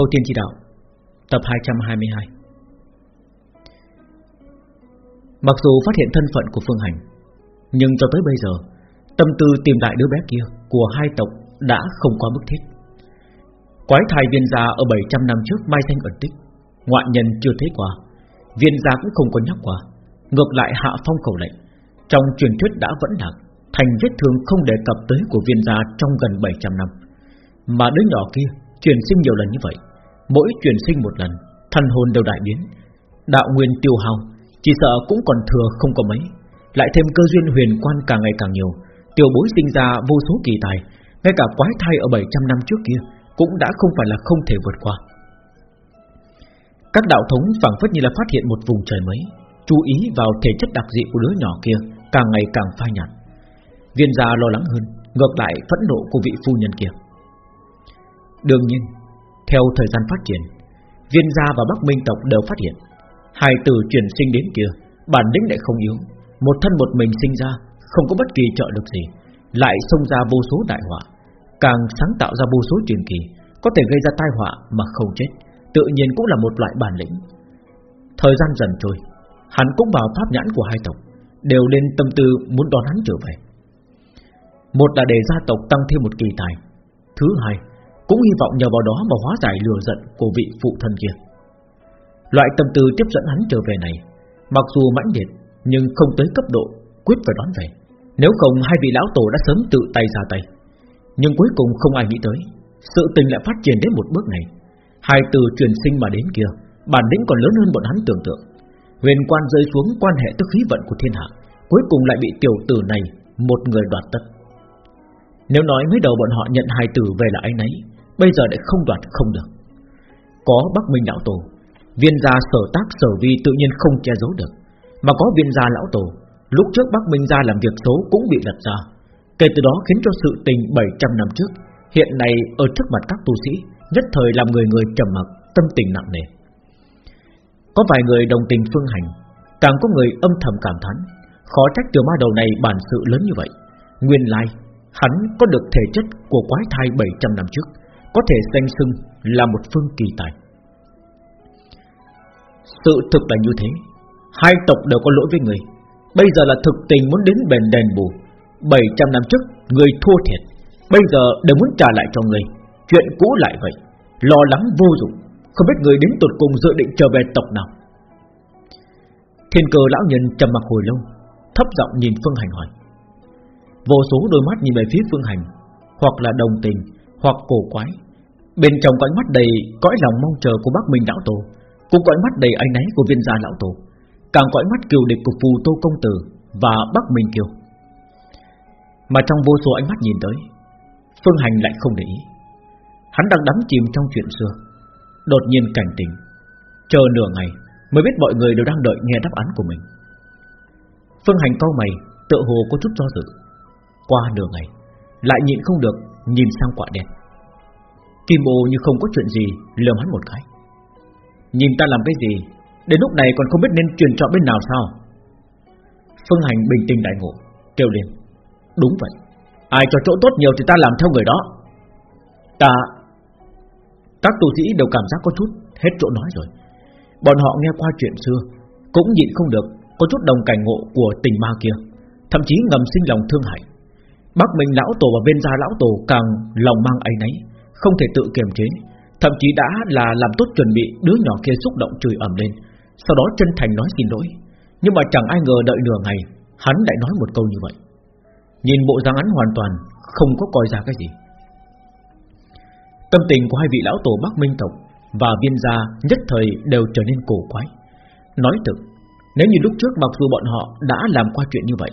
Thâu Tiên chỉ Đạo, Tập 222 Mặc dù phát hiện thân phận của Phương Hành, Nhưng cho tới bây giờ, Tâm tư tìm lại đứa bé kia Của hai tộc đã không quá mức thiết. Quái thai viên gia ở 700 năm trước Mai Thanh ẩn tích Ngoại nhân chưa thấy qua, Viên gia cũng không có nhắc qua, Ngược lại hạ phong cầu lệnh, Trong truyền thuyết đã vẫn lạc, Thành vết thương không đề cập tới của viên gia Trong gần 700 năm. Mà đứa nhỏ kia truyền sinh nhiều lần như vậy Mỗi truyền sinh một lần Thần hồn đều đại biến. Đạo nguyên tiêu hao, Chỉ sợ cũng còn thừa không có mấy. Lại thêm cơ duyên huyền quan càng ngày càng nhiều Tiểu bối sinh ra vô số kỳ tài, Ngay cả quái thai ở 700 năm trước kia Cũng đã không phải là không thể vượt qua. Các đạo thống phảng phất như là phát hiện một vùng trời mới, Chú ý vào thể chất đặc dị của đứa nhỏ kia Càng ngày càng phai nhạt. Viên gia lo lắng hơn, Ngược lại phẫn nộ của vị phu nhân kia. Đương nhiên theo thời gian phát triển, Viên gia và Bắc Minh tộc đều phát hiện, Hai tử chuyển sinh đến kia, Bản lĩnh lại không yếu. Một thân một mình sinh ra, Không có bất kỳ trợ lực gì, Lại xông ra vô số đại họa. Càng sáng tạo ra vô số truyền kỳ, Có thể gây ra tai họa mà không chết, Tự nhiên cũng là một loại bản lĩnh. Thời gian dần trôi, Hắn cũng vào pháp nhãn của hai tộc, Đều lên tâm tư muốn đón hắn trở về. Một là để gia tộc tăng thêm một kỳ tài, Thứ hai cũng hy vọng nhờ vào đó mà hóa giải lừa giận của vị phụ thân kia. Loại tâm tư tiếp dẫn hắn trở về này, Mặc dù mãnh liệt, Nhưng không tới cấp độ Quyết phải đón về. Nếu không, hai vị lão tổ đã sớm tự tay ra tay. Nhưng cuối cùng không ai nghĩ tới, Sự tình lại phát triển đến một bước này. Hai từ truyền sinh mà đến kia, Bản lĩnh còn lớn hơn bọn hắn tưởng tượng. Huyền quan rơi xuống quan hệ tức khí vận của thiên hạ, Cuối cùng lại bị tiểu tử này Một người đoạt tất. Nếu nói mới đầu bọn họ nhận hai từ về là anh ấy Bây giờ lại không đoạt không được. Có Bắc Minh Lão Tổ, Viên gia sở tác sở vi tự nhiên không che giấu được. Mà có viên gia Lão Tổ, Lúc trước Bắc Minh gia làm việc xấu cũng bị lật ra. Kể từ đó khiến cho sự tình 700 năm trước, Hiện nay ở trước mặt các tu sĩ, Nhất thời làm người người trầm mặc, Tâm tình nặng nề. Có vài người đồng tình phương hành, Càng có người âm thầm cảm thán, Khó trách tiểu ma đầu này bản sự lớn như vậy. Nguyên lai, Hắn có được thể chất của quái thai 700 năm trước có thể danh xưng là một phương kỳ tài. Sự thực là như thế, hai tộc đều có lỗi với người. Bây giờ là thực tình muốn đến bền đền bù. 700 năm trước người thua thiệt, bây giờ đều muốn trả lại cho người. Chuyện cũ lại vậy, lo lắng vô dụng, không biết người đến tột cùng dự định trở về tộc nào. Thiên cơ lão nhân trầm mặc hồi lâu, thấp giọng nhìn Phương Hành hỏi. Vô số đôi mắt nhìn về phía Phương Hành, hoặc là đồng tình, hoặc cổ quái. Bên trong có ánh mắt đầy cõi lòng mong chờ của bác Minh lão tổ, cũng có ánh mắt đầy ánh náy của Viên gia lão tổ, càng có ánh mắt kiều địch của Phù Tô công tử và bác Minh kiều. Mà trong vô số ánh mắt nhìn tới, Phương Hành lại không để ý. Hắn đang đắm chìm trong chuyện xưa, đột nhiên cảnh tỉnh, chờ nửa ngày mới biết mọi người đều đang đợi nghe đáp án của mình. Phương Hành cau mày, tựa hồ có chút do dự. Qua nửa ngày, lại nhịn không được Nhìn sang quả đen. Kim ô như không có chuyện gì, Lườm hắn một cái. Nhìn ta làm cái gì? Đến lúc này còn không biết nên truyền chọn bên nào sao? Phương Hành bình tĩnh đại ngộ, Kêu lên. Đúng vậy. Ai cho chỗ tốt nhiều thì ta làm theo người đó. Ta, Các tu sĩ đều cảm giác có chút Hết chỗ nói rồi. Bọn họ nghe qua chuyện xưa, Cũng nhịn không được, Có chút đồng cảnh ngộ của tình ma kia, Thậm chí ngầm sinh lòng thương hại. Bắc Minh lão tổ và bên gia lão tổ càng lòng mang ấy nấy, không thể tự kiềm chế, thậm chí đã là làm tốt chuẩn bị đứa nhỏ kia xúc động chửi ầm lên, sau đó chân thành nói xin lỗi. Nhưng mà chẳng ai ngờ đợi nửa ngày, hắn lại nói một câu như vậy. Nhìn bộ dáng hắn hoàn toàn không có coi ra cái gì. Tâm tình của hai vị lão tổ Bắc Minh tộc và viên gia nhất thời đều trở nên cổ quái. Nói thực, nếu như lúc trước mặc dù bọn họ đã làm qua chuyện như vậy,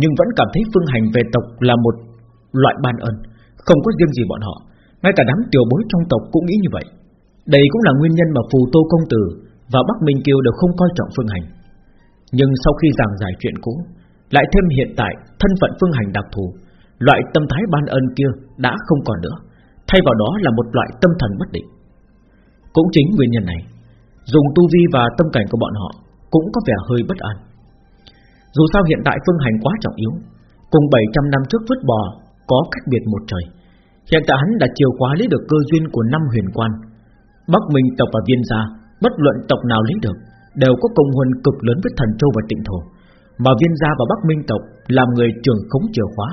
nhưng vẫn cảm thấy phương hành về tộc là một loại ban ơn, không có riêng gì bọn họ, ngay cả đám tiểu bối trong tộc cũng nghĩ như vậy. Đây cũng là nguyên nhân mà Phù Tô công tử và Bắc Minh Kiều đều không coi trọng phương hành. Nhưng sau khi giảng giải chuyện cũ, lại thêm hiện tại thân phận phương hành đặc thù, loại tâm thái ban ơn kia đã không còn nữa, thay vào đó là một loại tâm thần bất định. Cũng chính nguyên nhân này, dùng tu vi và tâm cảnh của bọn họ cũng có vẻ hơi bất an. Dù sao hiện tại phương hành quá trọng yếu, Cùng 700 năm trước vứt bò Có cách biệt một trời. Hiện tại hắn đã chiều khóa lấy được cơ duyên của năm huyền quan. Bắc Minh tộc và Viên gia, Bất luận tộc nào lấy được, Đều có công huân cực lớn với thần châu và tịnh thổ. Mà Viên gia và Bắc Minh tộc Làm người trường khống chìa khóa,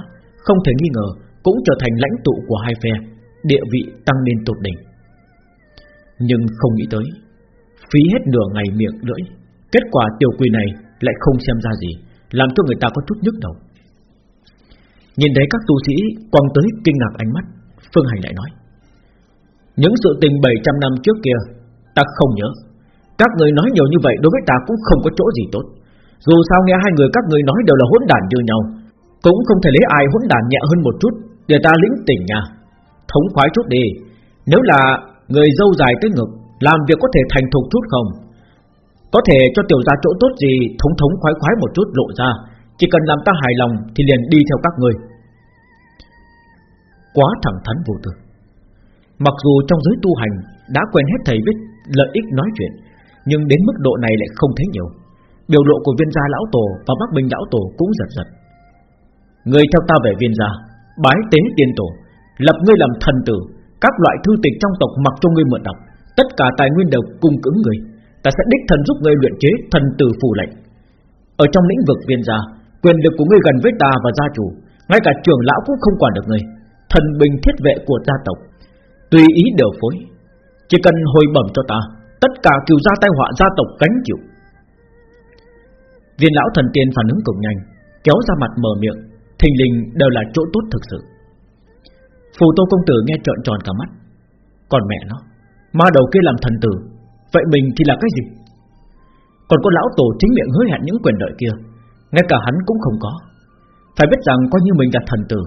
Không thể nghi ngờ Cũng trở thành lãnh tụ của hai phe, Địa vị tăng lên tột đỉnh. Nhưng không nghĩ tới, Phí hết nửa ngày miệng lưỡi, Kết quả tiểu quỷ này lại không xem ra gì. Làm cho người ta có chút nhức đầu. Nhìn thấy các tu sĩ quăng tới kinh ngạc ánh mắt, Phương Hành lại nói, Những sự tình 700 năm trước kia, Ta không nhớ. Các người nói nhiều như vậy đối với ta cũng không có chỗ gì tốt. Dù sao nghe hai người các người nói đều là hỗn đản như nhau, Cũng không thể lấy ai hỗn đản nhẹ hơn một chút Để ta lĩnh tỉnh nha Thống khoái chút đi, Nếu là người dâu dài tới ngực, Làm việc có thể thành thục chút không? Có thể cho tiểu gia chỗ tốt gì, Thống thống khoái khoái một chút lộ ra. Chỉ cần làm ta hài lòng Thì liền đi theo các người Quá thẳng thắn vô tư Mặc dù trong giới tu hành Đã quen hết thầy biết lợi ích nói chuyện, Nhưng đến mức độ này lại không thấy nhiều. Biểu lộ của viên gia lão tổ Và bắc bình lão tổ cũng giật giật. Người theo ta về viên gia, Bái tế tiên tổ, Lập ngươi làm thần tử, Các loại thư tịch trong tộc mặc cho ngươi mượn đọc, Tất cả tài nguyên đều cung ứng ngươi Ta sẽ đích thần giúp ngươi luyện chế thần tử phù lệnh. Ở trong lĩnh vực viên gia, Quyền lực của ngươi gần với ta và gia chủ, Ngay cả trưởng lão cũng không quản được ngươi, Thần bình thiết vệ của gia tộc. Tùy ý đều phối, Chỉ cần hồi bẩm cho ta, Tất cả kiều gia tai họa gia tộc gánh chịu. Viên lão thần tiên phản ứng cực nhanh, Kéo ra mặt mở miệng, Thình lình đều là chỗ tốt thực sự. Phù tô công tử nghe trợn tròn cả mắt. Còn mẹ nó, Ma đầu kia làm thần tử Vậy mình thì là cái gì? Còn có lão tổ chính miệng hứa hẹn những quyền lợi kia, Ngay cả hắn cũng không có. Phải biết rằng coi như mình là thần tử,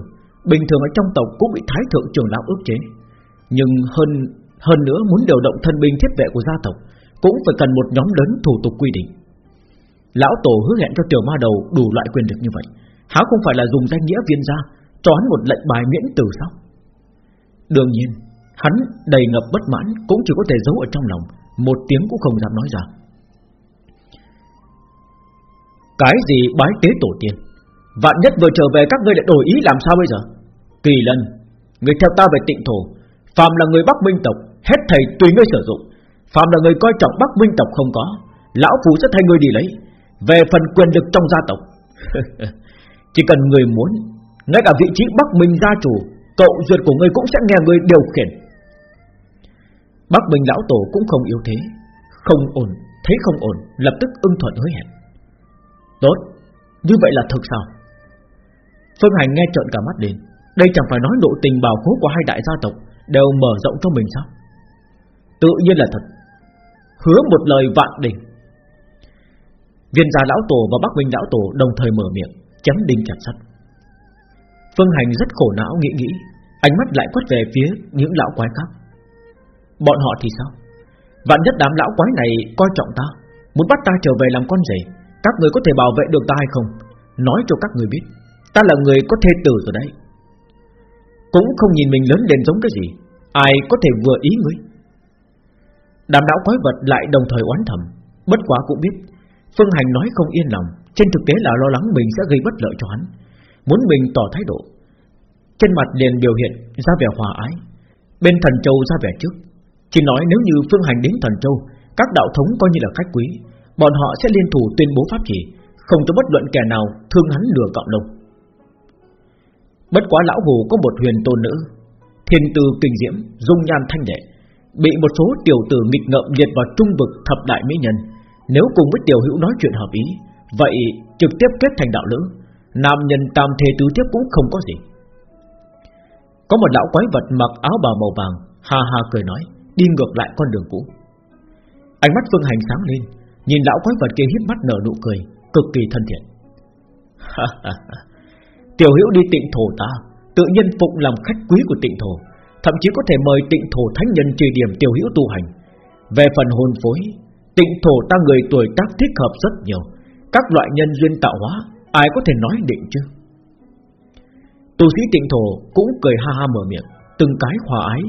Bình thường ở trong tộc cũng bị thái thượng trưởng lão ước chế. Nhưng hơn hơn nữa muốn điều động thân binh thiết vệ của gia tộc Cũng phải cần một nhóm lớn thủ tục quy định. Lão tổ hứa hẹn cho tiểu ma đầu đủ loại quyền lực như vậy, Há không phải là dùng danh nghĩa viên gia, Cho hắn một lệnh bài miễn tử sao? Đương nhiên, Hắn đầy ngập bất mãn Cũng chỉ có thể giấu ở trong lòng một tiếng cũng không dám nói ra. Cái gì bái tế tổ tiên? Vạn nhất vừa trở về các ngươi lại đổi ý làm sao bây giờ? Kỳ lân, Người theo ta về tịnh thổ Phạm là người Bắc Minh tộc, Hết thầy tùy ngươi sử dụng. Phạm là người coi trọng Bắc Minh tộc không có, Lão Phú sẽ thay ngươi đi lấy, Về phần quyền lực trong gia tộc. Chỉ cần người muốn, Ngay cả vị trí Bắc Minh gia chủ, Cậu ruột của ngươi cũng sẽ nghe ngươi điều khiển. Bắc Minh lão tổ cũng không yếu thế. Không ổn Thấy không ổn Lập tức ưng thuận hứa hẹn. Tốt Như vậy là thật sao? Phương Hành nghe trợn cả mắt đến, Đây chẳng phải nói độ tình bảo khố của hai đại gia tộc Đều mở rộng cho mình sao? Tự nhiên là thật. Hứa một lời vạn đỉnh. Viên gia lão tổ và Bắc Minh lão tổ đồng thời mở miệng Chém đinh chặt sắt. Phương Hành rất khổ não nghĩ nghĩ Ánh mắt lại quét về phía những lão quái khác. Bọn họ thì sao? Vạn nhất đám lão quái này coi trọng ta, Muốn bắt ta trở về làm con rể, Các người có thể bảo vệ được ta hay không? Nói cho các người biết, Ta là người có thê tử rồi đấy. Cũng không nhìn mình lớn lên giống cái gì, Ai có thể vừa ý ngươi? Đám lão quái vật lại đồng thời oán thầm, Bất quá cũng biết, Phương Hành nói không yên lòng, Trên thực tế là lo lắng mình sẽ gây bất lợi cho hắn, Muốn mình tỏ thái độ. Trên mặt liền biểu hiện ra vẻ hòa ái, Bên thần châu ra vẻ trước. Chỉ nói nếu như Phương Hành đến thần châu, Các đạo thống coi như là khách quý, Bọn họ sẽ liên thủ tuyên bố pháp chỉ, Không cho bất luận kẻ nào thương hắn lừa cộng đồng Bất quá lão hồ có một huyền tôn nữ, Thiên tư kinh diễm, Dung nhan thanh đệ Bị một số tiểu tử nghịch ngợm liệt vào trung vực thập đại mỹ nhân. Nếu cùng với tiểu hữu nói chuyện hợp ý, Vậy trực tiếp kết thành đạo lữ, Nam nhân tam thế tứ tiếp cũng không có gì. Có một lão quái vật mặc áo bào màu vàng, Ha ha cười nói Đi ngược lại con đường cũ. Ánh mắt Phương Hành sáng lên, Nhìn lão quái vật kia hiếp mắt nở nụ cười, Cực kỳ thân thiện. Tiểu hữu đi tịnh thổ ta, Tự nhiên phụng làm khách quý của tịnh thổ, Thậm chí có thể mời tịnh thổ thánh nhân trì điểm tiểu hữu tu hành. Về phần hôn phối, Tịnh thổ ta người tuổi tác thích hợp rất nhiều, Các loại nhân duyên tạo hóa, Ai có thể nói định chứ? Tu sĩ tịnh thổ cũng cười ha ha mở miệng, Từng cái hòa ái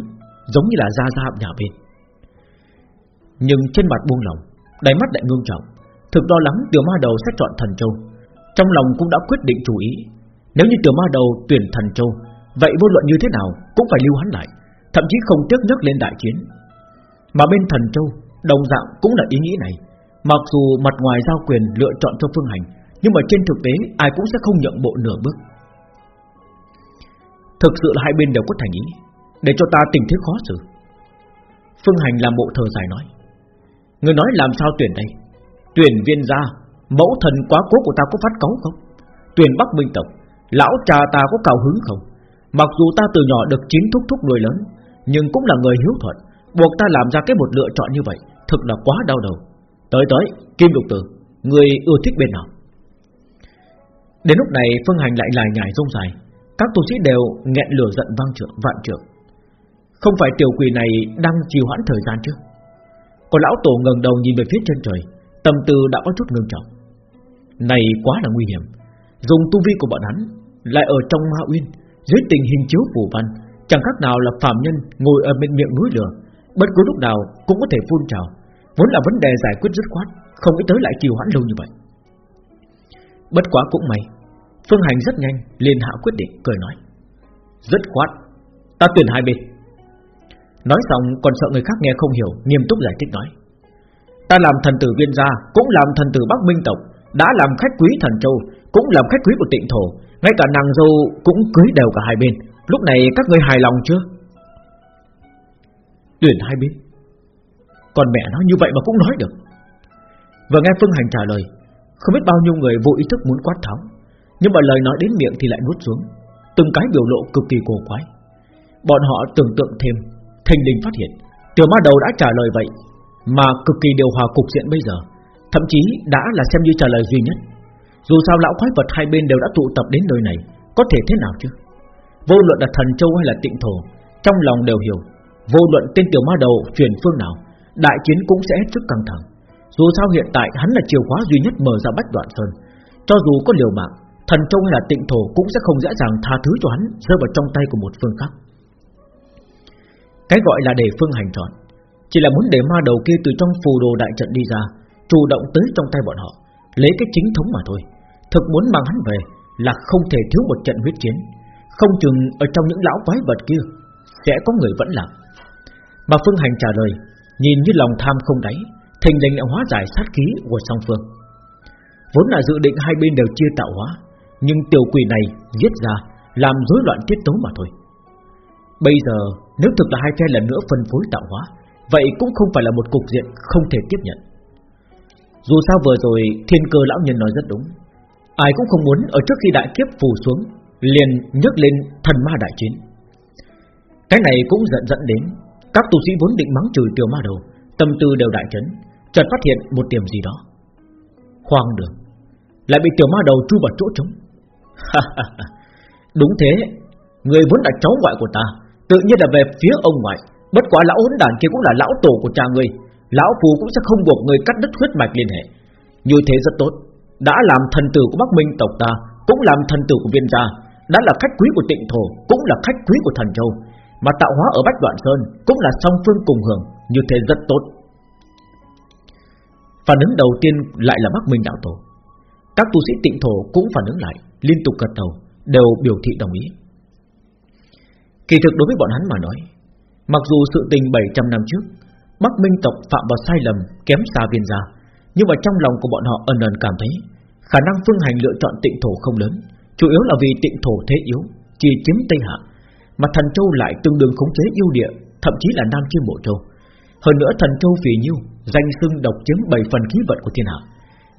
Giống như là ra ra nhà bên. Nhưng trên mặt buông lòng, Đáy mắt lại ngưng trọng, Thực lo lắng tiểu ma đầu sẽ chọn thần châu. Trong lòng cũng đã quyết định chủ ý, Nếu như tiểu ma đầu tuyển thần châu, Vậy vô luận như thế nào Cũng phải lưu hắn lại, Thậm chí không tiếc nhắc lên đại chiến. Mà bên thần châu, Đồng dạng cũng là ý nghĩ này. Mặc dù mặt ngoài giao quyền lựa chọn cho phương hành, Nhưng mà trên thực tế ai cũng sẽ không nhượng bộ nửa bước. Thực sự là hai bên đều có thành ý. Để cho ta tình thế khó xử. Phương hành làm bộ thờ dài nói. Người nói làm sao tuyển đây? Tuyển viên gia Mẫu thần quá cố của ta có phát cáu không? Tuyển Bắc Minh Tộc Lão cha ta có cao hứng không? Mặc dù ta từ nhỏ được chín thúc thúc nuôi lớn Nhưng cũng là người hiếu thuận Buộc ta làm ra cái một lựa chọn như vậy Thực là quá đau đầu. Tới tới, Kim Lục Tử Người ưa thích bên nào? Đến lúc này Phương Hành lại lại nhảy rông dài. Các tu sĩ đều nghẹn lửa giận vang trượng vạn trượng. Không phải tiểu quỷ này đang trì hoãn thời gian chứ? Còn lão tổ ngẩng đầu nhìn về phía chân trời, Tâm tư đã có chút ngưng trọng. Này quá là nguy hiểm. Dùng tu vi của bọn hắn Lại ở trong ma uyên, Dưới tình hình chiếu phù văn, Chẳng khác nào là phạm nhân ngồi ở bên miệng núi lửa, Bất cứ lúc nào cũng có thể phun trào. Vốn là vấn đề giải quyết dứt khoát, Không nghĩ tới lại trì hoãn lâu như vậy. Bất quá cũng may, Phương Hành rất nhanh liền hạ quyết định, cười nói. Rất khoát, Ta tuyển hai bên. Nói xong, còn sợ người khác nghe không hiểu, Nghiêm túc giải thích nói. Ta làm thần tử viên gia, Cũng làm thần tử Bắc Minh Tộc, Đã làm khách quý thần châu, Cũng làm khách quý của tịnh thổ. Ngay cả nàng dâu cũng cưới đều cả hai bên. Lúc này các ngươi hài lòng chưa? Tuyển hai bên. Còn mẹ nó như vậy mà cũng nói được. Vừa nghe Phương Hành trả lời, Không biết bao nhiêu người vô ý thức muốn quát tháo. Nhưng mà lời nói đến miệng thì lại nuốt xuống. Từng cái biểu lộ cực kỳ cổ quái. Bọn họ tưởng tượng thêm Thành đình phát hiện, Tiểu ma đầu đã trả lời vậy, Mà cực kỳ điều hòa cục diện bây giờ, Thậm chí đã là xem như trả lời duy nhất. Dù sao lão quái vật hai bên đều đã tụ tập đến nơi này, Có thể thế nào chứ? Vô luận là thần châu hay là tịnh thổ, Trong lòng đều hiểu, Vô luận tên tiểu ma đầu chuyển phương nào, Đại chiến cũng sẽ hết sức căng thẳng. Dù sao hiện tại hắn là chìa khóa duy nhất mở ra bách đoạn sơn. Cho dù có liều mạng, Thần Châu hay là tịnh thổ cũng sẽ không dễ dàng tha thứ cho hắn Rơi vào trong tay của một phương khác. Cái gọi là để phương hành chọn Chỉ là muốn để ma đầu kia từ trong phù đồ đại trận đi ra, Chủ động tới trong tay bọn họ, Lấy cái chính thống mà thôi. Thực muốn mang hắn về Là không thể thiếu một trận huyết chiến. Không chừng ở trong những lão quái vật kia Sẽ có người vẫn làm mà Phương Hành trả lời, Nhìn như lòng tham không đáy Thành lệnh đã hóa giải sát khí của song phương. Vốn là dự định hai bên đều chia tạo hóa, Nhưng tiểu quỷ này giết ra Làm rối loạn tiết tấu mà thôi. Bây giờ nếu thực là hai phe lần nữa phân phối tạo hóa, Vậy cũng không phải là một cục diện không thể tiếp nhận. Dù sao vừa rồi thiên cơ lão nhân nói rất đúng. Ai cũng không muốn ở trước khi đại kiếp phù xuống, Liền nhấc lên thần ma đại chiến. Cái này cũng giận dẫn đến các tu sĩ vốn định mắng chửi tiểu ma đầu, Tâm tư đều đại chấn, chợt phát hiện một điểm gì đó. Hoang đường, Lại bị tiểu ma đầu chui vào chỗ trống. Đúng thế, Người vốn là cháu ngoại của ta Tự nhiên là về phía ông ngoại. Bất quá lão hỗn đàn kia cũng là lão tổ của cha ngươi. Lão phù cũng sẽ không buộc người cắt đứt huyết mạch liên hệ. Như thế rất tốt. Đã làm thần tử của Bắc Minh tộc ta, Cũng làm thần tử của viên gia. Đã là khách quý của tịnh thổ, Cũng là khách quý của thần châu. Mà tạo hóa ở Bách Đoạn Sơn Cũng là song phương cùng hưởng. Như thế rất tốt. Phản ứng đầu tiên lại là Bắc Minh Đạo Tổ. Các tu sĩ tịnh thổ cũng phản ứng lại, Liên tục gật đầu, Đều biểu thị đồng ý. Kỳ thực đối với bọn hắn mà nói, Mặc dù sự tình 700 năm trước, Bắc Minh tộc phạm vào sai lầm Kém xa viên gia, Nhưng mà trong lòng của bọn họ ẩn ẩn cảm thấy Khả năng phương hành lựa chọn tịnh thổ không lớn, Chủ yếu là vì tịnh thổ thế yếu, Chỉ chiếm Tây Hạ, mà thần châu lại tương đương khống chế yêu địa, Thậm chí là Nam Chiêm Bộ Châu. Hơn nữa thần châu phì nhiêu, Danh xưng độc chiếm 7 phần khí vận của thiên hạ,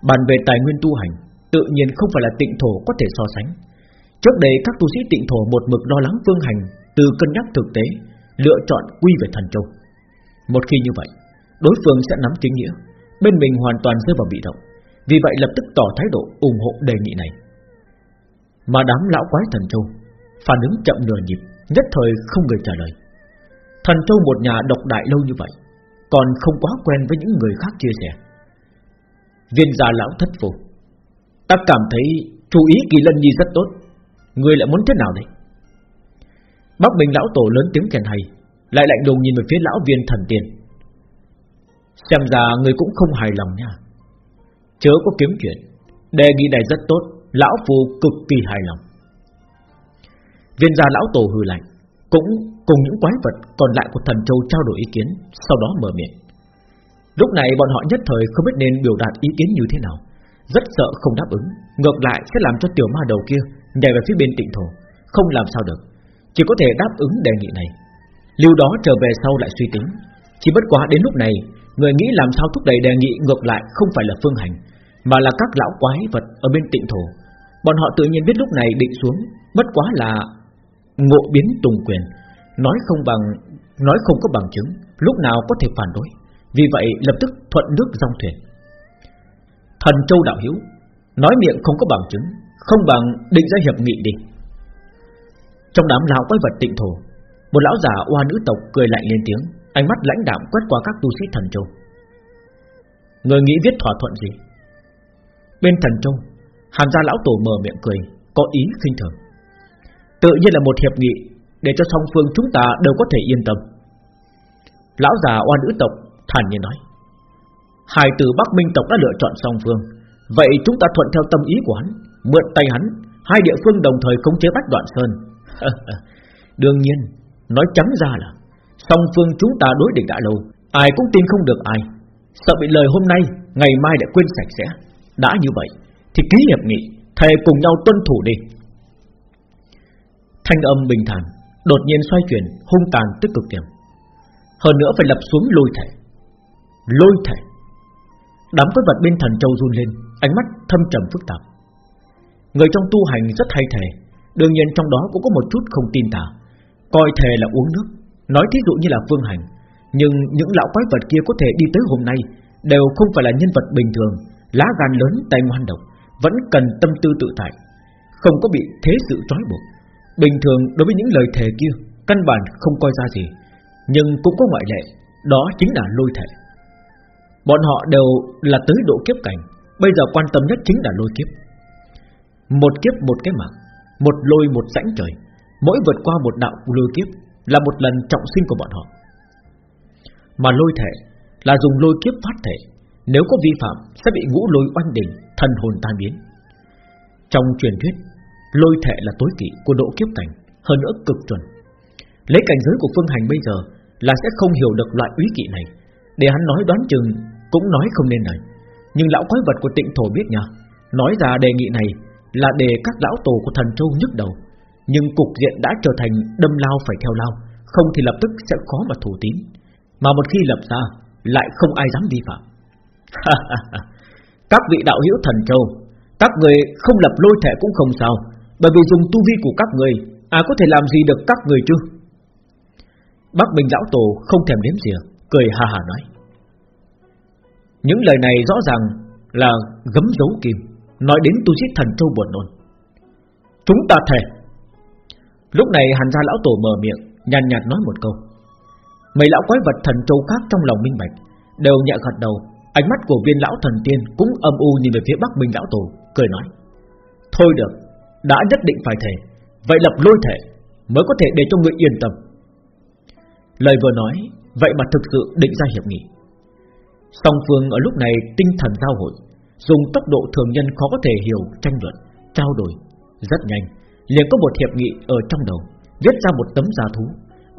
Bàn về tài nguyên tu hành, Tự nhiên không phải là tịnh thổ có thể so sánh. Trước đây các tu sĩ tịnh thổ Một mực lo lắng phương hành từ cân nhắc thực tế, Lựa chọn quy về thần châu. Một khi như vậy, Đối phương sẽ nắm chính nghĩa, Bên mình hoàn toàn rơi vào bị động. Vì vậy lập tức tỏ thái độ ủng hộ đề nghị này. Mà đám lão quái thần châu Phản ứng chậm nửa nhịp, Nhất thời không người trả lời. Thần Châu một nhà độc đại lâu như vậy, Còn không quá quen với những người khác chia sẻ. Viên gia lão thất phục Ta cảm thấy chú ý kỳ lân nhi rất tốt, Người lại muốn thế nào đây? Bắc Bình lão tổ lớn tiếng khen hay, Lại lạnh lùng nhìn về phía lão viên thần tiền Xem ra người cũng không hài lòng nha. Chớ có kiếm chuyện, Đề nghị này rất tốt, Lão phu cực kỳ hài lòng. Viên gia lão tổ hừ lạnh, Cũng cùng những quái vật còn lại của thần châu trao đổi ý kiến, Sau đó mở miệng. Lúc này bọn họ nhất thời không biết nên biểu đạt ý kiến như thế nào, Rất sợ không đáp ứng, Ngược lại sẽ làm cho tiểu ma đầu kia Nhảy về phía bên tịnh thổ, Không làm sao được. Chỉ có thể đáp ứng đề nghị này. Lưu đó trở về sau lại suy tính. Chỉ bất quá đến lúc này, Người nghĩ làm sao thúc đẩy đề nghị ngược lại Không phải là phương hành, Mà là các lão quái vật ở bên tịnh thổ. Bọn họ tự nhiên biết lúc này định xuống, Bất quá là ngộ biến tùng quyền, Nói không bằng, Nói không có bằng chứng, Lúc nào có thể phản đối. Vì vậy lập tức thuận nước dòng thuyền. Thần Châu Đạo Hiếu Nói miệng không có bằng chứng, Không bằng định ra hiệp nghị đi. Trong đám lão quái vật tịnh thổ, Một lão già oa nữ tộc cười lạnh lên tiếng, Ánh mắt lãnh đạm quét qua các tu sĩ thần châu. Người nghĩ viết thỏa thuận gì? Bên thần châu Hàn gia lão tổ mờ miệng cười, Có ý khinh thường. Tự nhiên là một hiệp nghị, Để cho song phương chúng ta đều có thể yên tâm. Lão già oan nữ tộc Thản nhiên nói, Hai từ Bắc Minh tộc đã lựa chọn song phương, Vậy chúng ta thuận theo tâm ý của hắn, Mượn tay hắn, Hai địa phương đồng thời khống chế bách đoạn sơn Đương nhiên, Nói trắng ra là, Song phương chúng ta đối địch đã lâu, Ai cũng tin không được ai. Sợ bị lời hôm nay, Ngày mai đã quên sạch sẽ. Đã như vậy, Thì ký hiệp nghị, Thề cùng nhau tuân thủ đi. Thanh âm bình thản, Đột nhiên xoay chuyển, hung tàn tức cực điểm. Hơn nữa phải lập xuống lôi thể. Lôi thể. Đám quái vật bên thần châu run lên, Ánh mắt thâm trầm phức tạp. Người trong tu hành rất hay thề Đương nhiên trong đó cũng có một chút không tin tà Coi thề là uống nước, Nói thí dụ như là phương hành. Nhưng những lão quái vật kia có thể đi tới hôm nay Đều không phải là nhân vật bình thường. Lá gan lớn, tay ngoan độc, Vẫn cần tâm tư tự tại. Không có bị thế sự trói buộc. Bình thường đối với những lời thề kia, Căn bản không coi ra gì. Nhưng cũng có ngoại lệ, Đó chính là lôi thể Bọn họ đều là tới độ kiếp cảnh, Bây giờ quan tâm nhất chính là lôi kiếp. Một kiếp một cái mạng. Một lôi một rãnh trời. Mỗi vượt qua một đạo lôi kiếp Là một lần trọng sinh của bọn họ. Mà lôi thể Là dùng lôi kiếp phát thể. Nếu có vi phạm, sẽ bị ngũ lôi oanh đỉnh, Thần hồn tan biến. Trong truyền thuyết, Lôi thể là tối kỵ của độ kiếp cảnh, Hơn nữa cực chuẩn. Lấy cảnh giới của phương hành bây giờ Là sẽ không hiểu được loại úy kỵ này. Để hắn nói đoán chừng, Cũng nói không nên này Nhưng lão quái vật của tịnh thổ biết nha, Nói ra đề nghị này là để các lão tổ của thần châu nhức đầu. Nhưng cục diện đã trở thành đâm lao phải theo lao, Không thì lập tức sẽ khó mà thủ tín. Mà một khi lập ra, Lại không ai dám vi phạm. Các vị đạo hữu thần châu, Các người không lập lôi thể cũng không sao, bởi vì dùng tu vi của các người À có thể làm gì được các người chứ? Bắc Minh Lão Tổ không thèm đếm gì Cười hà hà nói. Những lời này rõ ràng Là gấm dấu kim. Nói đến tu sĩ thần châu buồn nôn. Chúng ta thề. Lúc này hàn gia lão tổ mở miệng, Nhàn nhạt nói một câu. Mấy lão quái vật thần châu khác trong lòng minh bạch, Đều nhẹ gật đầu, Ánh mắt của viên lão thần tiên cũng âm u nhìn về phía Bắc Minh lão tổ, Cười nói. Thôi được, đã nhất định phải thể Vậy lập lôi thể Mới có thể để cho người yên tâm. Lời vừa nói, Vậy mà thực sự định ra hiệp nghị. Song phương ở lúc này tinh thần giao hội Dùng tốc độ thường nhân khó có thể hiểu Tranh luận, trao đổi. Rất nhanh, liền có một hiệp nghị ở trong đầu Viết ra một tấm gia thú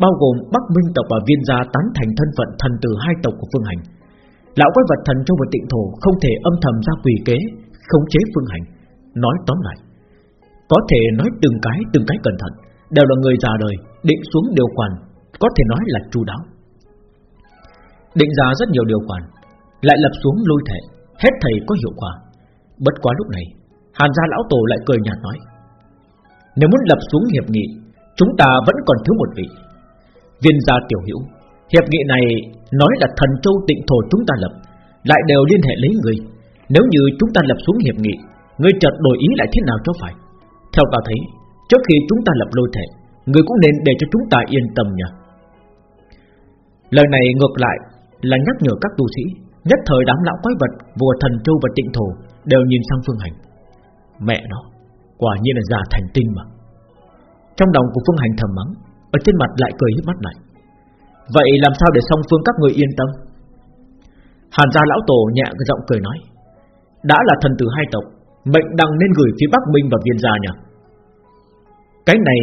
Bao gồm Bắc Minh tộc và Viên gia tán thành thân phận thần từ hai tộc của Phương Hành. Lão quái vật thần trong một tịnh thổ Không thể âm thầm ra quỷ kế Khống chế Phương Hành. Nói tóm lại có thể nói từng cái từng cái cẩn thận Đều là người già đời Định xuống điều khoản Có thể nói là chu đáo. Định ra rất nhiều điều khoản Lại lập xuống lôi thể Hết thầy có hiệu quả. Bất quá lúc này, Hàn gia lão tổ lại cười nhạt nói, Nếu muốn lập xuống hiệp nghị, Chúng ta vẫn còn thiếu một vị. Viên gia tiểu hữu, Hiệp nghị này nói là thần châu tịnh thổ chúng ta lập, Lại đều liên hệ lấy người. Nếu như chúng ta lập xuống hiệp nghị Ngươi chợt đổi ý lại thế nào cho phải? Theo ta thấy, Trước khi chúng ta lập lôi thể, Người cũng nên để cho chúng ta yên tâm nhỉ. Lời này ngược lại Là nhắc nhở các tu sĩ Nhất thời đám lão quái vật, Vua thần châu và tịnh thổ Đều nhìn sang phương hành. Mẹ nó, Quả nhiên là già thành tinh mà. Trong lòng của phương hành thầm mắng, Ở trên mặt lại cười hết mắt lại. Vậy làm sao để song phương các người yên tâm? Hàn gia lão tổ nhẹ giọng cười nói, Đã là thần tử hai tộc, Mệnh đăng nên gửi phía Bắc Minh và Viên Gia nhỉ? Cái này,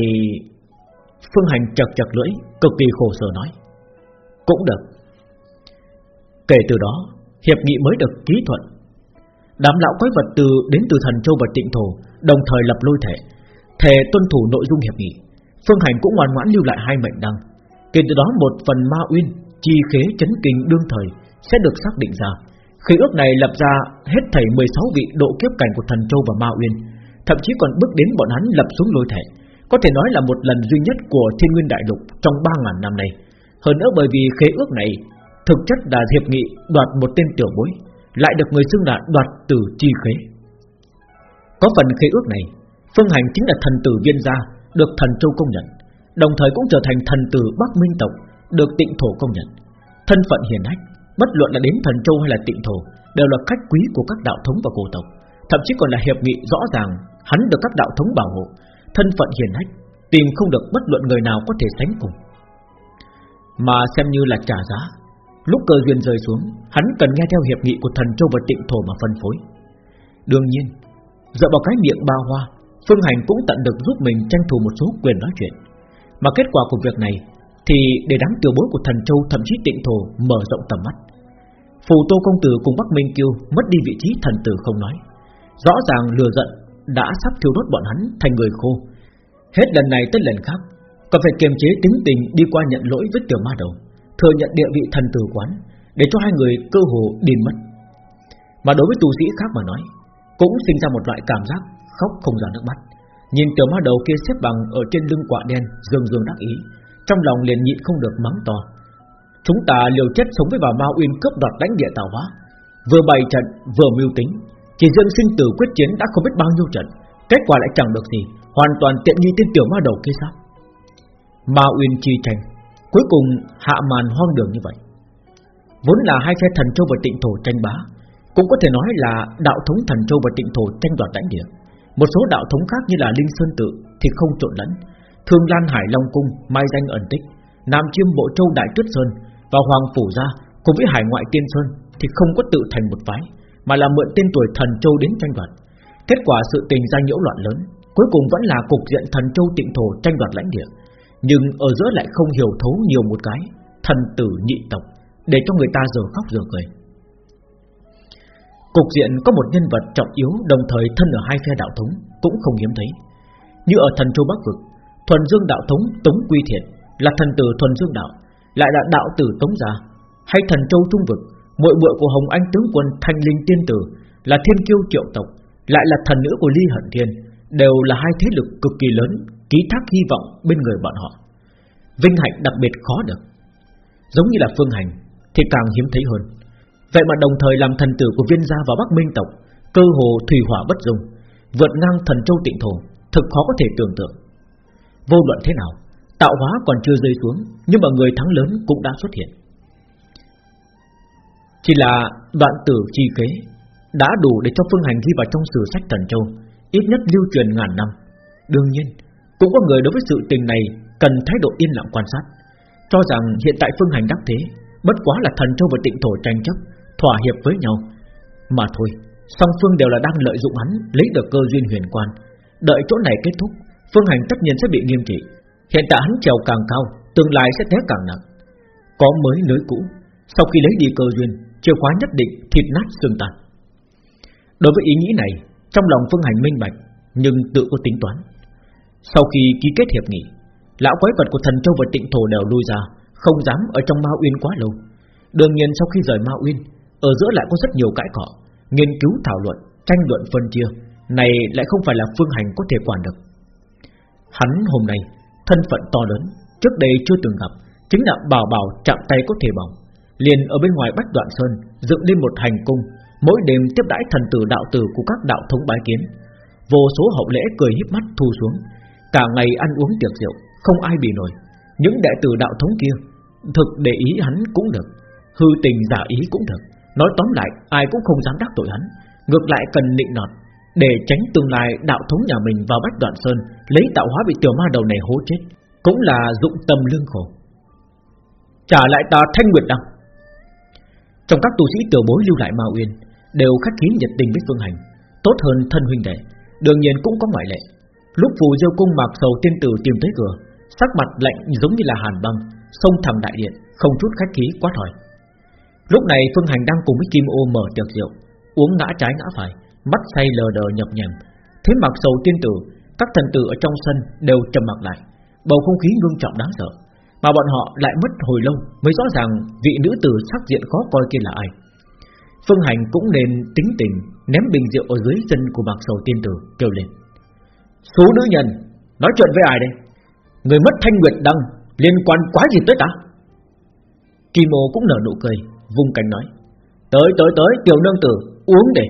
Phương Hành chật chật lưỡi, Cực kỳ khổ sở nói. Cũng được. Kể từ đó Hiệp nghị mới được ký thuận. Đám lão quái vật từ đến từ thần châu và tịnh thổ Đồng thời lập lôi thể thể tuân thủ nội dung hiệp nghị. Phương Hành cũng ngoan ngoãn lưu lại hai mệnh đăng. Kể từ đó một phần ma uyên, Chi khế chấn kinh đương thời Sẽ được xác định ra. Khi ước này lập ra hết thảy 16 vị độ kiếp cảnh của thần châu và ma uyên, Thậm chí còn bước đến bọn hắn lập xuống lôi thể, Có thể nói là một lần duy nhất của thiên nguyên đại lục Trong 3.000 năm nay. Hơn nữa bởi vì khế ước này Thực chất là hiệp nghị đoạt một tên tiểu bối, Lại được người xưng là đoạt tử chi khế. Có phần khế ước này, Phương Hành chính là thần tử viên gia, Được thần châu công nhận, Đồng thời cũng trở thành thần tử Bắc Minh tộc, Được tịnh thổ công nhận. Thân phận hiền hách, Bất luận là đến thần châu hay là tịnh thổ, Đều là khách quý của các đạo thống và cổ tộc, Thậm chí còn là hiệp nghị rõ ràng, Hắn được các đạo thống bảo hộ. Thân phận hiền hách, Tìm không được bất luận người nào có thể sánh cùng. Mà xem như là trả giá Lúc cơ duyên rơi xuống, Hắn cần nghe theo hiệp nghị của thần châu và tịnh thổ mà phân phối. Đương nhiên, Dựa vào cái miệng ba hoa, Phương Hành cũng tận được giúp mình tranh thủ một số quyền nói chuyện. Mà kết quả của việc này Thì để đám tiểu bối của thần châu, Thậm chí tịnh thổ mở rộng tầm mắt. Phù Tô Công Tử cùng Bắc Minh Kiêu Mất đi vị trí thần tử không nói. Rõ ràng lừa giận đã sắp thiêu đốt bọn hắn thành người khô. Hết lần này tới lần khác, Còn phải kiềm chế tính tình đi qua nhận lỗi với tiểu ma đầu. Thừa nhận địa vị thần tử quán, Để cho hai người cơ hồ điên mất. Mà đối với tu sĩ khác mà nói, Cũng sinh ra một loại cảm giác Khóc không ra nước mắt. Nhìn tiểu ma đầu kia xếp bằng ở trên lưng quạ đen Dương dương đắc ý, Trong lòng liền nhịn không được mắng to. Chúng ta liều chết sống với bà ma uyên cướp đoạt đánh địa tạo hóa, Vừa bày trận, vừa mưu tính. Chỉ riêng sinh tử quyết chiến đã không biết bao nhiêu trận, Kết quả lại chẳng được gì, Hoàn toàn tiện nghi tên tiểu ma đầu kia sao? Ma uyên chi tranh. Cuối cùng hạ màn hoang đường như vậy. Vốn là hai phe thần châu và tịnh thổ tranh bá Cũng có thể nói là đạo thống thần châu và tịnh thổ tranh đoạt lãnh địa. Một số đạo thống khác như là Linh Sơn Tự Thì không trộn lẫn Thương Lan Hải Long Cung, Mai Danh ẩn tích Nam Chiêm Bộ Châu Đại Tuyết Sơn Và Hoàng Phủ Gia cùng với Hải Ngoại Tiên Sơn Thì không có tự thành một phái Mà là mượn tên tuổi thần châu đến tranh đoạt. Kết quả sự tình ra nhiễu loạn lớn Cuối cùng vẫn là cục diện thần châu tịnh thổ tranh đoạt lãnh địa. Nhưng ở giữa lại không hiểu thấu nhiều một cái, Thần tử nhị tộc, Để cho người ta giờ khóc giờ cười. Cục diện có một nhân vật trọng yếu, Đồng thời thân ở hai phe đạo thống Cũng không hiếm thấy. Như ở thần châu Bắc Vực Thuần Dương đạo thống Tống Quy Thiện Là thần tử Thuần Dương đạo, Lại là đạo tử Tống Gia. Hay thần châu Trung Vực, muội muội của Hồng Anh tướng quân Thanh Linh Tiên Tử Là thiên kiêu triệu tộc, Lại là thần nữ của Ly Hận Thiên, Đều là hai thế lực cực kỳ lớn Ký thác hy vọng bên người bọn họ. Vinh hạnh đặc biệt khó được. Giống như là phương hành, Thì càng hiếm thấy hơn. Vậy mà đồng thời làm thần tử của viên gia và Bắc Minh tộc, Cơ hồ thủy hỏa bất dung, Vượt ngang thần châu tịnh thổ, Thực khó có thể tưởng tượng. Vô luận thế nào, Tạo hóa còn chưa rơi xuống, Nhưng mà người thắng lớn cũng đã xuất hiện. Chỉ là đoạn tử chi kế Đã đủ để cho phương hành ghi vào trong sử sách thần châu, Ít nhất lưu truyền ngàn năm. Đương nhiên cũng có người đối với sự tình này Cần thái độ yên lặng quan sát. Cho rằng hiện tại phương hành đắc thế, Bất quá là thần châu và tịnh thổ tranh chấp, Thỏa hiệp với nhau. Mà thôi, Song phương đều là đang lợi dụng hắn, Lấy được cơ duyên huyền quan. Đợi chỗ này kết thúc, Phương hành tất nhiên sẽ bị nghiêm trị. Hiện tại hắn trèo càng cao, Tương lai sẽ té càng nặng. Có mới nới cũ, Sau khi lấy đi cơ duyên, Chìa khóa nhất định thịt nát xương tàn Đối với ý nghĩ này, Trong lòng phương hành minh bạch, Nhưng tự có tính toán. Sau khi ký kết hiệp nghị Lão quái vật của thần châu và tịnh thổ đều lui ra Không dám ở trong ma uyên quá lâu. Đương nhiên sau khi rời ma uyên Ở giữa lại có rất nhiều cãi cọ Nghiên cứu thảo luận, tranh luận phân chia Này lại không phải là phương hành có thể quản được. Hắn hôm nay Thân phận to lớn Trước đây chưa từng gặp Chính là bảo bảo chạm tay có thể bỏng Liền ở bên ngoài Bách Đoạn Sơn Dựng lên một hành cung Mỗi đêm tiếp đãi thần tử đạo tử của các đạo thống bái kiến. Vô số hậu lễ cười híp mắt thu xuống Cả ngày ăn uống tiệc rượu, Không ai bị nổi. Những đệ tử đạo thống kia, Thực để ý hắn cũng được, Hư tình giả ý cũng được. Nói tóm lại, ai cũng không dám đắc tội hắn. Ngược lại cần nịnh nọt, Để tránh tương lai đạo thống nhà mình vào Bách Đoạn Sơn, Lấy tạo hóa bị tiểu ma đầu này hố chết, Cũng là dụng tâm lương khổ. Trả lại ta thanh nguyệt đăng. Trong các tu sĩ tiểu bối lưu lại Ma Uyên, Đều khách khí nhiệt tình với phương hành, Tốt hơn thân huynh đệ, Đương nhiên cũng có ngoại lệ. Lúc phù diêu cung mạc sầu tiên tử tìm tới cửa, Sắc mặt lạnh giống như là hàn băng Xông thẳng đại điện, Không chút khách khí quát hỏi. Lúc này Phương Hành đang cùng với Kim Ô mở tiệc rượu, Uống ngã trái ngã phải Mắt say lờ đờ nhập nhèm. Thế mặc sầu tiên tử, Các thần tử ở trong sân đều trầm mặc lại, Bầu không khí ngưng trọng đáng sợ, Mà bọn họ lại mất hồi lâu Mới rõ ràng vị nữ tử sắc diện khó coi kia là ai. Phương Hành cũng nên tính tình, Ném bình rượu ở dưới chân của mặc sầu tiên tử, Kêu lên. Số nữ nhân, Nói chuyện với ai đây? Người mất thanh nguyệt đăng Liên quan quá gì tới ta? Kim ô cũng nở nụ cười Vung cánh nói, Tới tới tới, tiểu nương tử, uống để.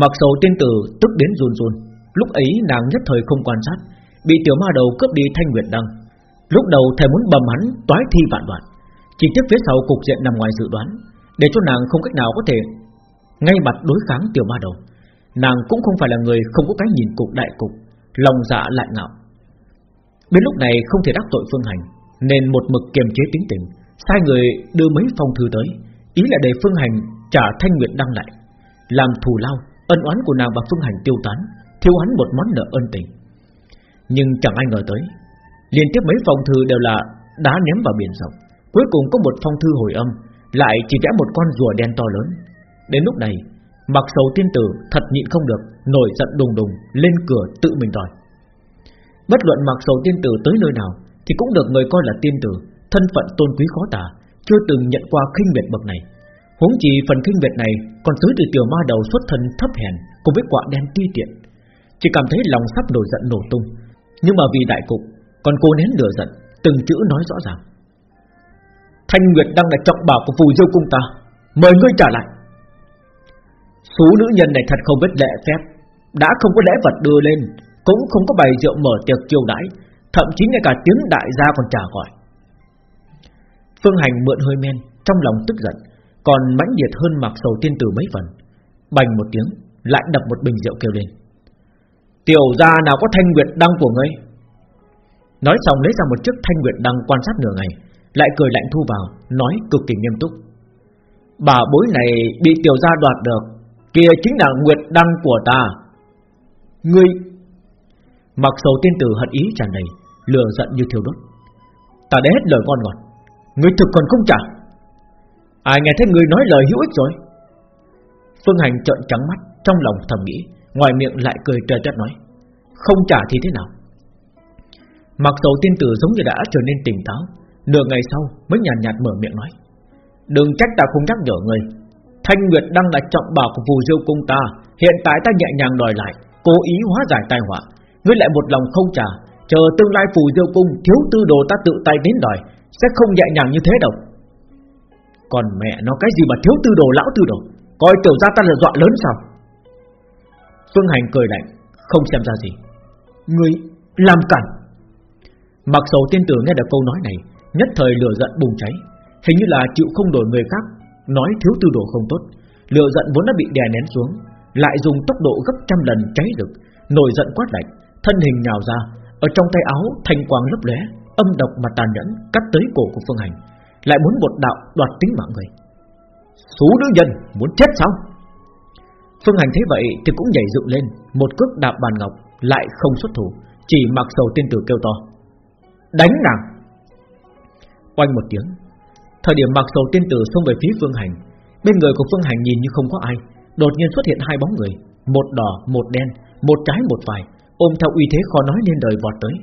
Mặc sầu tiên tử tức đến run run, Lúc ấy nàng nhất thời không quan sát, Bị tiểu ma đầu cướp đi thanh nguyệt đăng. Lúc đầu thầy muốn bầm hắn toái thi vạn đoạn, Chỉ tiếp phía sau cục diện nằm ngoài dự đoán, Để cho nàng không cách nào có thể Ngay mặt đối kháng tiểu ma đầu. Nàng cũng không phải là người không có cái nhìn cục đại cục, Lòng dạ lại ngạo. Đến lúc này không thể đắc tội Phương Hành, Nên một mực kiềm chế tính tình, Sai người đưa mấy phong thư tới, Ý là để Phương Hành trả Thanh Nguyệt đăng lại. Làm thù lao, Ân oán của nàng và Phương Hành tiêu tán Thiếu hắn một món nợ ân tình. Nhưng chẳng ai ngờ tới, Liên tiếp mấy phong thư đều là Đá ném vào biển rộng. Cuối cùng có một phong thư hồi âm, Lại chỉ vẽ một con rùa đen to lớn. Đến lúc này Mặc sầu tiên tử thật nhịn không được, Nổi giận đùng đùng, lên cửa tự mình đòi. Bất luận mặc sầu tiên tử tới nơi nào, Thì cũng được người coi là tiên tử, Thân phận tôn quý khó tả, Chưa từng nhận qua khinh miệt bậc này. Huống chi phần khinh miệt này Còn tới từ tiểu ma đầu xuất thân thấp hèn, Cùng với quả đen ti tiện. Chỉ cảm thấy lòng sắp nổi giận nổ tung, Nhưng mà vì đại cục, Còn cô nén lửa giận, Từng chữ nói rõ ràng. Thanh Nguyệt đang là trọng bảo của phù diêu cung ta, Mời ngươi trả lại. Số nữ nhân này thật không biết lễ phép. Đã không có lễ vật đưa lên, Cũng không có bày rượu mở tiệc chiêu đãi, Thậm chí ngay cả tiếng đại gia còn trả gọi. Phương Hành mượn hơi men, Trong lòng tức giận, Còn mãnh liệt hơn mặc sầu tiên tử mấy phần. Bành một tiếng, Lại đập một bình rượu kêu lên. Tiểu gia nào có thanh nguyệt đăng của ngươi? Nói xong lấy ra một chiếc thanh nguyệt đăng quan sát nửa ngày, Lại cười lạnh thu vào, Nói cực kỳ nghiêm túc. Bà bối này bị tiểu gia đoạt được Kia chính là nguyệt đăng của ta. Ngươi Mặc sầu tiên tử hận ý tràn đầy lửa giận như thiêu đốt. Ta đã hết lời ngon ngọt Ngươi thực còn không trả. Ai nghe thấy ngươi nói lời hữu ích rồi? Phương Hành trợn trắng mắt Trong lòng thầm nghĩ Ngoài miệng lại cười trời trơ nói Không trả thì thế nào? Mặc dầu tiên tử giống như đã trở nên tỉnh táo Nửa ngày sau mới nhàn nhạt, nhạt mở miệng nói Đừng trách ta không nhắc nhở ngươi Thanh Nguyệt đang là trọng bảo của phù diêu cung ta, Hiện tại ta nhẹ nhàng đòi lại, Cố ý hóa giải tai họa. Ngươi lại một lòng không trả, Chờ tương lai phù diêu cung thiếu tư đồ ta tự tay đến đòi, Sẽ không nhẹ nhàng như thế đâu. Còn mẹ nó, cái gì mà thiếu tư đồ, lão tư đồ? Coi tiểu gia ta là dọa lớn sao? Phương Hành cười lạnh, Không xem ra gì. Ngươi làm cản. Mặc sầu tiên tử nghe được câu nói này, Nhất thời lửa giận bùng cháy, Hình như là chịu không đổi người khác Nói thiếu tư đồ không tốt, Lửa giận vốn đã bị đè nén xuống, Lại dùng tốc độ gấp trăm lần cháy rực, Nổi giận quát lạnh, Thân hình nhào ra, Ở trong tay áo thanh quang lấp lóe, Âm độc mà tàn nhẫn cắt tới cổ của Phương Hành, Lại muốn một đạo đoạt tính mạng người. Số nữ nhân, muốn chết sao? Phương Hành thấy vậy thì cũng nhảy dựng lên, Một cước đạp bàn ngọc Lại không xuất thủ, Chỉ mặc sầu tiên tử kêu to. Đánh nàng! Oanh một tiếng Thời điểm mặc sầu tiên tử xông về phía Phương Hành Bên người của Phương Hành nhìn như không có ai Đột nhiên xuất hiện hai bóng người Một đỏ, một đen, một trái một phải Ôm theo uy thế khó nói nên đời vọt tới.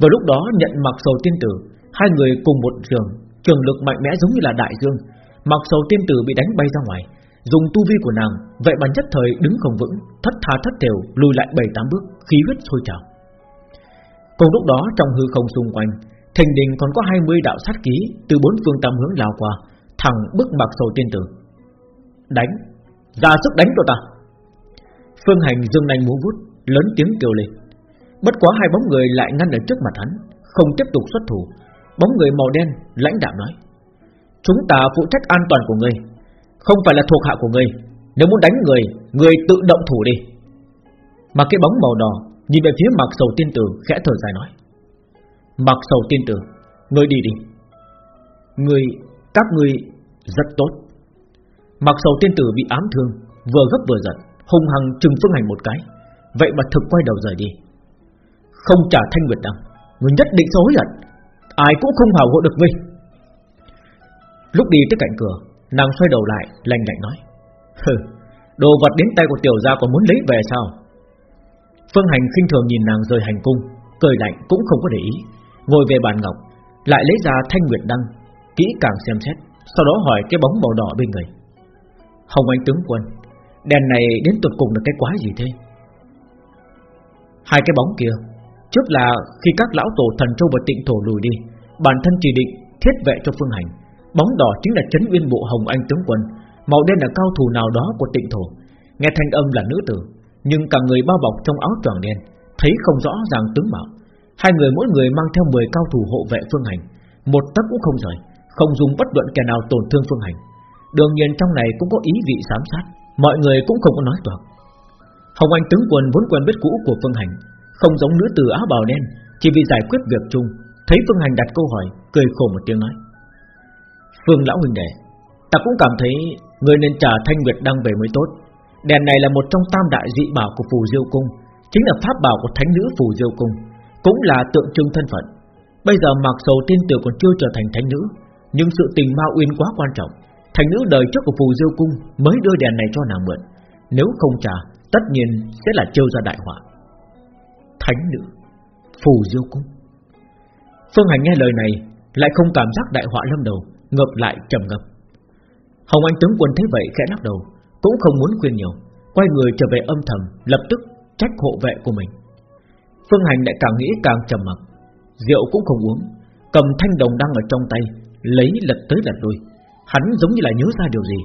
Vào lúc đó nhận mặc sầu tiên tử Hai người cùng một giường Trường lực mạnh mẽ giống như là đại dương Mặc sầu tiên tử bị đánh bay ra ngoài Dùng tu vi của nàng Vậy mà nhất thời đứng không vững Thất tha thất đều lùi lại bảy tám bước Khí huyết sôi trào. Cùng lúc đó trong hư không xung quanh Thành đình còn có 20 đạo sát ký Từ bốn phương tam hướng lao qua, Thẳng bức mặc sầu tiên tử Đánh, Ra sức đánh cho ta. Phương hành dương nanh múa vút Lớn tiếng kêu lên. Bất quá hai bóng người lại ngăn ở trước mặt hắn, Không tiếp tục xuất thủ. Bóng người màu đen, lãnh đạm nói, Chúng ta phụ trách an toàn của ngươi, Không phải là thuộc hạ của ngươi. Nếu muốn đánh người Người tự động thủ đi. Mà cái bóng màu đỏ Nhìn về phía mặt sầu tiên tử khẽ thở dài nói Mặc sầu tin tưởng, Ngươi đi đi. Ngươi, các ngươi rất tốt. Mặc sầu tiên tử bị ám thương Vừa gấp vừa giận Hung hăng trừng phương hành một cái. Vậy mà thực quay đầu rời đi. Không trả thanh nguyệt đăng Người nhất định sẽ hối hận. Ai cũng không hào hộ được ngươi. Lúc đi tới cạnh cửa Nàng xoay đầu lại lạnh lạnh nói. Hừ Đồ vật đến tay của tiểu gia còn muốn lấy về sao? Phương Hành khinh thường nhìn nàng rời hành cung Cười lạnh cũng không có để ý. Ngồi về bàn ngọc, Lại lấy ra thanh nguyệt đăng, Kỹ càng xem xét, Sau đó hỏi cái bóng màu đỏ bên người. Hồng Anh tướng quân, Đèn này đến tuột cùng là cái quái gì thế? Hai cái bóng kia, Trước là khi các lão tổ thần châu và tịnh thổ lùi đi, Bản thân chỉ định thiết vệ cho phương hành. Bóng đỏ chính là chấn uyên bộ Hồng Anh tướng quân, Màu đen là cao thủ nào đó của tịnh thổ. Nghe thanh âm là nữ tử, Nhưng cả người bao bọc trong áo tròn đen, Thấy không rõ ràng tướng mạo. Hai người mỗi người mang theo 10 cao thủ hộ vệ phương hành. Một tấc cũng không rời, Không dùng bất luận kẻ nào tổn thương phương hành. Đương nhiên trong này cũng có ý vị giám sát, Mọi người cũng không có nói toạc Hồng Anh tướng quân vốn quen biết cũ của phương hành, Không giống nữ tử áo bào đen, Chỉ vì giải quyết việc chung, Thấy phương hành đặt câu hỏi, Cười khổ một tiếng nói. Phương lão huynh đệ, Ta cũng cảm thấy Người nên trả thanh nguyệt đang về mới tốt. Đèn này là một trong tam đại dị bảo của phù diêu cung, Chính là pháp bảo của thánh nữ phù diêu cung. Cũng là tượng trưng thân phận. Bây giờ mặc dù tiên tử còn chưa trở thành thánh nữ, Nhưng sự tình ma uyên quá quan trọng. Thành nữ đời trước của phù diêu cung Mới đưa đèn này cho nàng mượn. Nếu không trả, tất nhiên sẽ là trêu ra đại họa. Thánh nữ, Phù diêu cung. Phương Hành nghe lời này, Lại không cảm giác đại họa lâm đầu, Ngược lại trầm ngập Hồng Anh tướng quân thấy vậy khẽ lắc đầu, Cũng không muốn khuyên nhiều, Quay người trở về âm thầm, Lập tức trách hộ vệ của mình. Phương Hành lại càng nghĩ càng trầm mặc. Rượu cũng không uống, Cầm thanh đồng đang ở trong tay, Lấy lật tới lật lui. Hắn giống như là nhớ ra điều gì,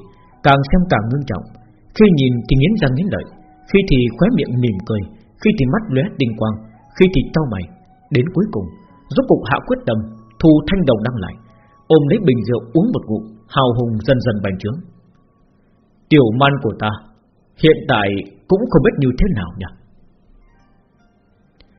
Càng xem càng ngưng trọng. Khi nhìn thì nghiến răng nghiến lợi, Khi thì khóe miệng mỉm cười, Khi thì mắt lóe tinh quang, Khi thì cau mày. Đến cuối cùng, Rốt cục hạ quyết tâm, Thu thanh đồng đăng lại, Ôm lấy bình rượu uống một ngụm, Hào hùng dần dần bành trướng. Tiểu man của ta, Hiện tại cũng không biết như thế nào nhỉ?